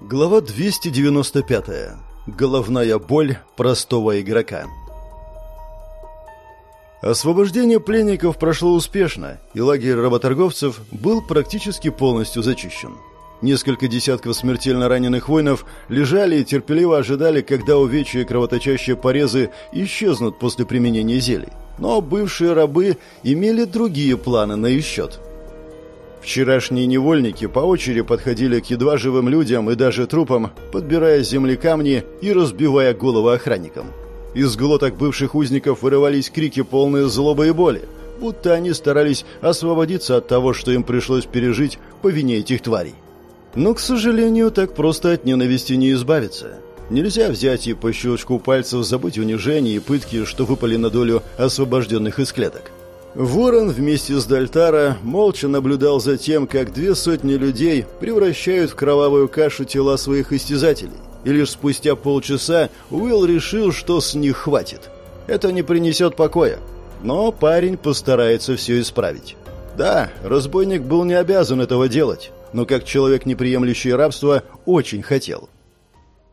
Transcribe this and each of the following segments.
Глава 295. Головная боль простого игрока. Освобождение пленников прошло успешно, и лагерь работорговцев был практически полностью зачищен. Несколько десятков смертельно раненых воинов лежали и терпеливо ожидали, когда увечья и кровоточащие порезы исчезнут после применения зелий. Но бывшие рабы имели другие планы на их счет – Вчерашние невольники по очереди подходили к едва живым людям и даже трупам, подбирая с земли камни и разбивая головы охранникам. Из глоток бывших узников вырывались крики, полные злобы и боли, будто они старались освободиться от того, что им пришлось пережить по вине этих тварей. Но, к сожалению, так просто от ненависти не избавиться. Нельзя взять и по щелчку пальцев забыть унижения и пытки, что выпали на долю освобожденных из клеток. Ворон вместе с Дальтара молча наблюдал за тем, как две сотни людей превращают в кровавую кашу тела своих истязателей. И лишь спустя полчаса Уилл решил, что с них хватит. Это не принесет покоя. Но парень постарается все исправить. Да, разбойник был не обязан этого делать, но как человек, не приемлющий рабство, очень хотел.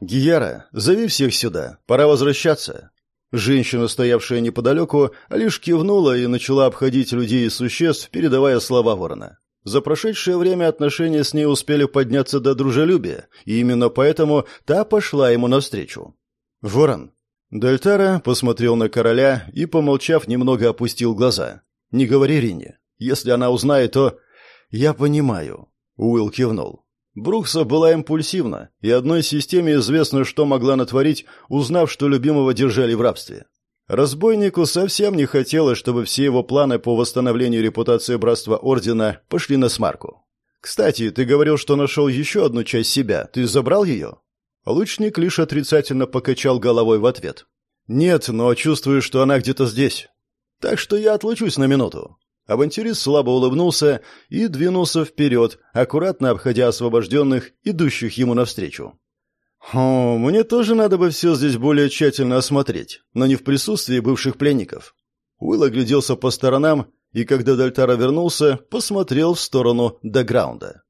«Гияра, зови всех сюда. Пора возвращаться. Женщина, стоявшая неподалеку, лишь кивнула и начала обходить людей и существ, передавая слова ворона. За прошедшее время отношения с ней успели подняться до дружелюбия, и именно поэтому та пошла ему навстречу. «Ворон». Дальтара посмотрел на короля и, помолчав, немного опустил глаза. «Не говори Рине. Если она узнает, то...» «Я понимаю», — Уилл кивнул. Брукса была импульсивна, и одной системе известно, что могла натворить, узнав, что любимого держали в рабстве. Разбойнику совсем не хотелось, чтобы все его планы по восстановлению репутации Братства Ордена пошли на смарку. «Кстати, ты говорил, что нашел еще одну часть себя. Ты забрал ее?» Лучник лишь отрицательно покачал головой в ответ. «Нет, но чувствую, что она где-то здесь. Так что я отлучусь на минуту. Авантюрист слабо улыбнулся и двинулся вперед, аккуратно обходя освобожденных, идущих ему навстречу. «О, мне тоже надо бы все здесь более тщательно осмотреть, но не в присутствии бывших пленников». Уилл огляделся по сторонам и, когда Дальтара вернулся, посмотрел в сторону Даграунда.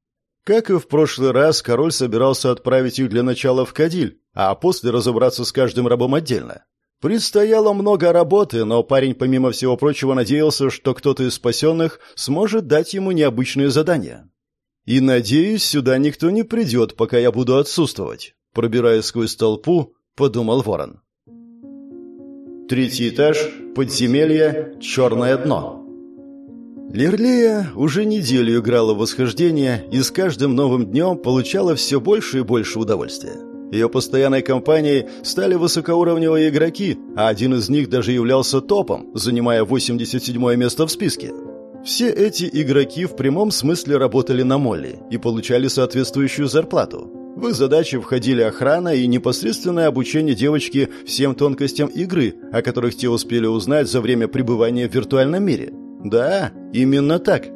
Как и в прошлый раз, король собирался отправить их для начала в Кадиль, а после разобраться с каждым рабом отдельно. Предстояло много работы, но парень, помимо всего прочего, надеялся, что кто-то из спасенных сможет дать ему необычные задания. «И, надеюсь, сюда никто не придет, пока я буду отсутствовать», пробираясь сквозь толпу, подумал Ворон. Третий этаж, подземелье, черное дно. Лерлея уже неделю играла в восхождение и с каждым новым днем получала все больше и больше удовольствия. Ее постоянной компанией стали высокоуровневые игроки, а один из них даже являлся топом, занимая 87 место в списке. Все эти игроки в прямом смысле работали на Молли и получали соответствующую зарплату. В их задачи входили охрана и непосредственное обучение девочки всем тонкостям игры, о которых те успели узнать за время пребывания в виртуальном мире. Да, именно так.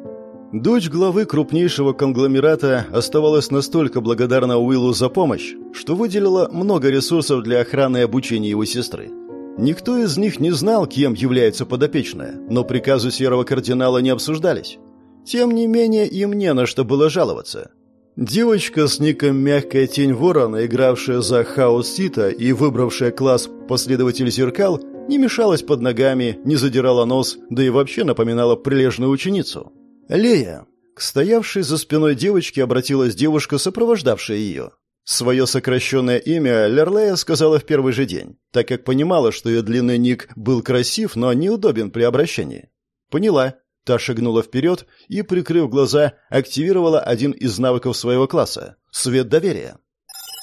Дочь главы крупнейшего конгломерата оставалась настолько благодарна Уиллу за помощь, что выделила много ресурсов для охраны и обучения его сестры. Никто из них не знал, кем является подопечная, но приказы серого кардинала не обсуждались. Тем не менее, им не на что было жаловаться. Девочка с ником «Мягкая тень ворона», игравшая за Хаос Сита и выбравшая класс «Последователь зеркал», не мешалась под ногами, не задирала нос, да и вообще напоминала прилежную ученицу. «Лея!» К стоявшей за спиной девочке обратилась девушка, сопровождавшая ее. Свое сокращенное имя Лерлея сказала в первый же день, так как понимала, что ее длинный ник был красив, но неудобен при обращении. «Поняла». Та шагнула вперед и, прикрыв глаза, активировала один из навыков своего класса — свет доверия.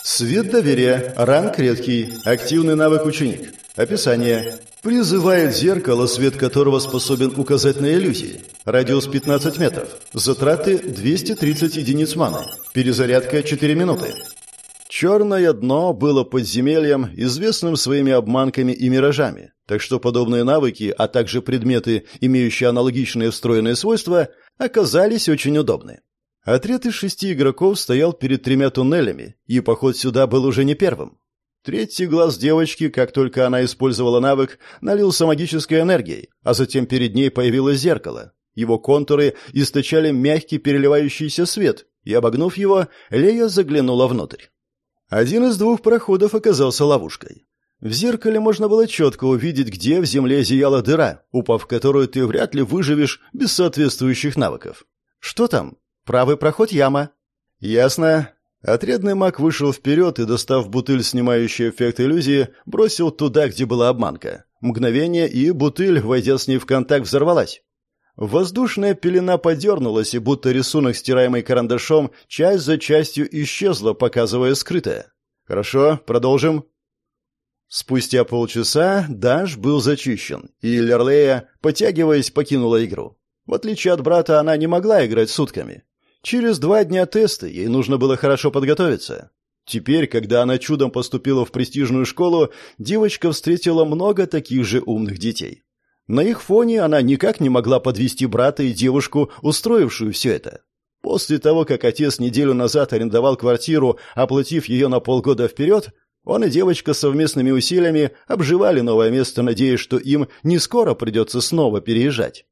Свет доверия. Ранг редкий. Активный навык ученик. Описание. Призывает зеркало, свет которого способен указать на иллюзии. Радиус 15 метров. Затраты 230 единиц маны. Перезарядка 4 минуты. Черное дно было подземельем, известным своими обманками и миражами, так что подобные навыки, а также предметы, имеющие аналогичные встроенные свойства, оказались очень удобны. Отряд из шести игроков стоял перед тремя туннелями, и поход сюда был уже не первым. Третий глаз девочки, как только она использовала навык, налился магической энергией, а затем перед ней появилось зеркало. Его контуры источали мягкий переливающийся свет, и, обогнув его, Лея заглянула внутрь. Один из двух проходов оказался ловушкой. В зеркале можно было четко увидеть, где в земле зияла дыра, упав в которую ты вряд ли выживешь без соответствующих навыков. Что там? Правый проход яма. Ясно. Отрядный маг вышел вперед и, достав бутыль, снимающий эффект иллюзии, бросил туда, где была обманка. Мгновение, и бутыль, войдя с ней в контакт, взорвалась. Воздушная пелена подернулась, и будто рисунок, стираемый карандашом, часть за частью исчезла, показывая скрытое. «Хорошо, продолжим». Спустя полчаса Даш был зачищен, и Лерлея, потягиваясь, покинула игру. В отличие от брата, она не могла играть сутками. Через два дня теста ей нужно было хорошо подготовиться. Теперь, когда она чудом поступила в престижную школу, девочка встретила много таких же умных детей. На их фоне она никак не могла подвести брата и девушку, устроившую все это. После того, как отец неделю назад арендовал квартиру, оплатив ее на полгода вперед, он и девочка совместными усилиями обживали новое место, надеясь, что им не скоро придется снова переезжать.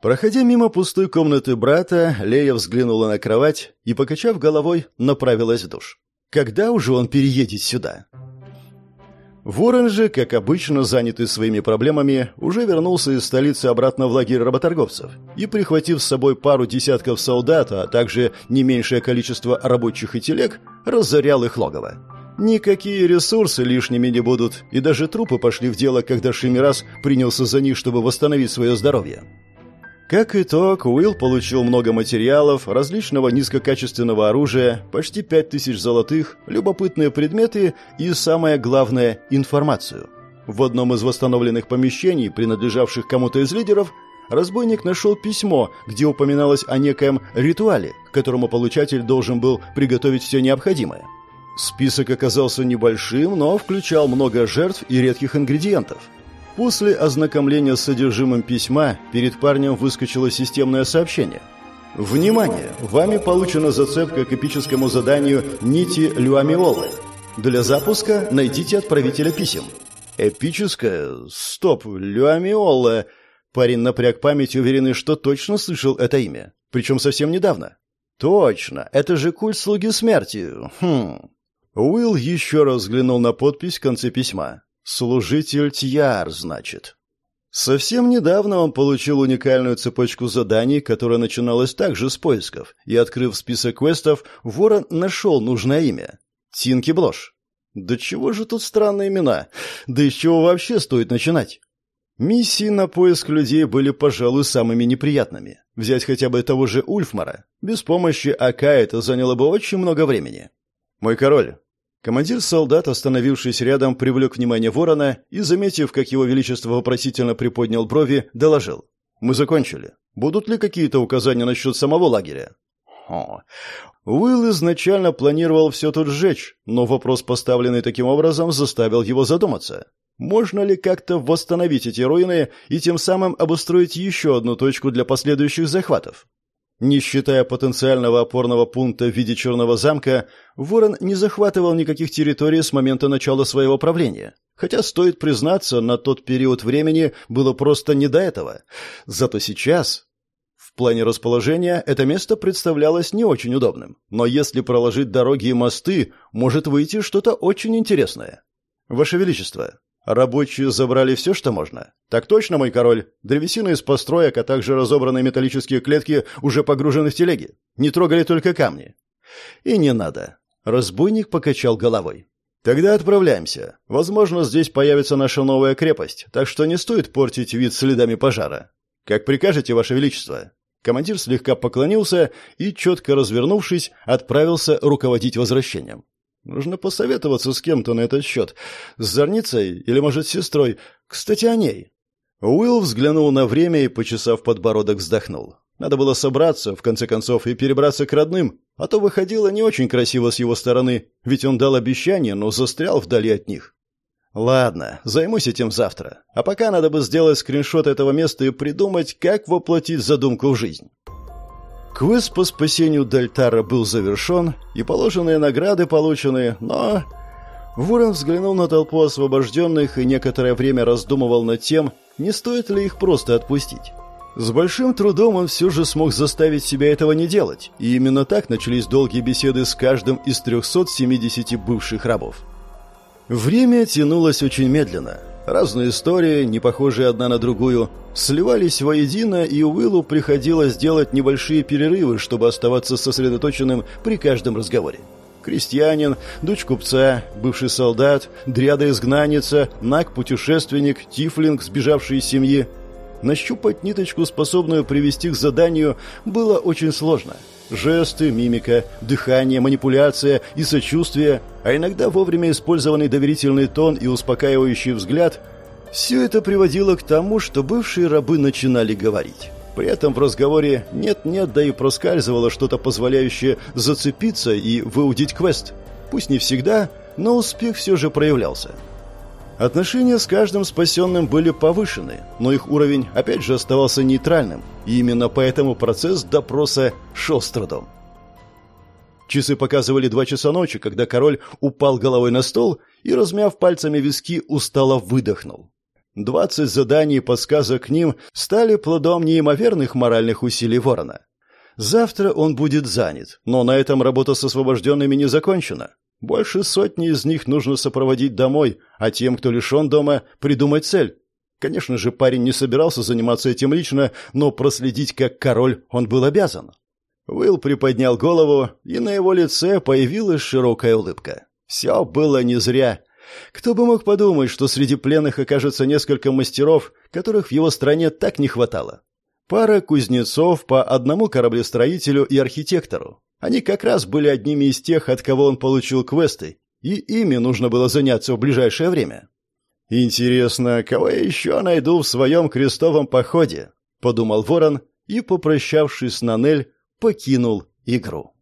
Проходя мимо пустой комнаты брата, Лея взглянула на кровать и, покачав головой, направилась в душ. Когда уже он переедет сюда? Ворон же, как обычно, занятый своими проблемами, уже вернулся из столицы обратно в лагерь работорговцев и, прихватив с собой пару десятков солдат, а также не меньшее количество рабочих и телег, разорял их логово. Никакие ресурсы лишними не будут, и даже трупы пошли в дело, когда Шимирас принялся за них, чтобы восстановить свое здоровье. Как итог, Уилл получил много материалов, различного низкокачественного оружия, почти пять тысяч золотых, любопытные предметы и, самое главное, информацию. В одном из восстановленных помещений, принадлежавших кому-то из лидеров, разбойник нашел письмо, где упоминалось о некоем ритуале, к которому получатель должен был приготовить все необходимое. Список оказался небольшим, но включал много жертв и редких ингредиентов – После ознакомления с содержимым письма перед парнем выскочило системное сообщение. «Внимание! Вами получена зацепка к эпическому заданию «Нити Люамиолы». Для запуска найдите отправителя писем». «Эпическое? Стоп! Люамиола!» Парень напряг память, уверенный, что точно слышал это имя. Причем совсем недавно. «Точно! Это же культ слуги смерти! Хм...» Уилл еще раз взглянул на подпись в конце письма. Служитель Тьяр, значит. Совсем недавно он получил уникальную цепочку заданий, которая начиналась также с поисков, и, открыв список квестов, Ворон нашел нужное имя. Тинки Блош. Да чего же тут странные имена? Да из чего вообще стоит начинать? Миссии на поиск людей были, пожалуй, самыми неприятными. Взять хотя бы того же Ульфмара. Без помощи АК это заняло бы очень много времени. «Мой король, Командир солдат, остановившись рядом, привлек внимание ворона и, заметив, как его величество вопросительно приподнял брови, доложил. «Мы закончили. Будут ли какие-то указания насчет самого лагеря?» О. Уилл изначально планировал все тут сжечь, но вопрос, поставленный таким образом, заставил его задуматься. Можно ли как-то восстановить эти руины и тем самым обустроить еще одну точку для последующих захватов? Не считая потенциального опорного пункта в виде Черного замка, Ворон не захватывал никаких территорий с момента начала своего правления. Хотя, стоит признаться, на тот период времени было просто не до этого. Зато сейчас... В плане расположения это место представлялось не очень удобным. Но если проложить дороги и мосты, может выйти что-то очень интересное. Ваше Величество, Рабочие забрали все, что можно? Так точно, мой король. Древесина из построек, а также разобранные металлические клетки уже погружены в телеги. Не трогали только камни. И не надо. Разбойник покачал головой. Тогда отправляемся. Возможно, здесь появится наша новая крепость, так что не стоит портить вид следами пожара. Как прикажете, ваше величество. Командир слегка поклонился и, четко развернувшись, отправился руководить возвращением. Нужно посоветоваться с кем-то на этот счет. С Зорницей или, может, с сестрой. Кстати, о ней. Уилл взглянул на время и, почесав подбородок, вздохнул. Надо было собраться, в конце концов, и перебраться к родным, а то выходило не очень красиво с его стороны, ведь он дал обещание, но застрял вдали от них. Ладно, займусь этим завтра. А пока надо бы сделать скриншот этого места и придумать, как воплотить задумку в жизнь. Квест по спасению Дальтара был завершен, и положенные награды получены, но... Ворон взглянул на толпу освобожденных и некоторое время раздумывал над тем, не стоит ли их просто отпустить. С большим трудом он все же смог заставить себя этого не делать, и именно так начались долгие беседы с каждым из 370 бывших рабов. Время тянулось очень медленно. Разные истории, не похожие одна на другую, сливались воедино, и Уиллу приходилось делать небольшие перерывы, чтобы оставаться сосредоточенным при каждом разговоре. Крестьянин, дочь купца, бывший солдат, дряда-изгнанница, наг-путешественник, тифлинг, сбежавший из семьи. Нащупать ниточку, способную привести к заданию, было очень сложно. Жесты, мимика, дыхание, манипуляция и сочувствие, а иногда вовремя использованный доверительный тон и успокаивающий взгляд – все это приводило к тому, что бывшие рабы начинали говорить. При этом в разговоре нет-нет, да и проскальзывало что-то позволяющее зацепиться и выудить квест. Пусть не всегда, но успех все же проявлялся. Отношения с каждым спасенным были повышены, но их уровень опять же оставался нейтральным, и именно поэтому процесс допроса шел с трудом. Часы показывали два часа ночи, когда король упал головой на стол и, размяв пальцами виски, устало выдохнул. Двадцать заданий и подсказок к ним стали плодом неимоверных моральных усилий ворона. Завтра он будет занят, но на этом работа с освобожденными не закончена. Больше сотни из них нужно сопроводить домой, а тем, кто лишен дома, придумать цель. Конечно же, парень не собирался заниматься этим лично, но проследить как король он был обязан. Уилл приподнял голову, и на его лице появилась широкая улыбка. Все было не зря. Кто бы мог подумать, что среди пленных окажется несколько мастеров, которых в его стране так не хватало. Пара кузнецов по одному кораблестроителю и архитектору. Они как раз были одними из тех, от кого он получил квесты, и ими нужно было заняться в ближайшее время. «Интересно, кого я еще найду в своем крестовом походе?» — подумал Ворон и, попрощавшись с Нанель, покинул игру.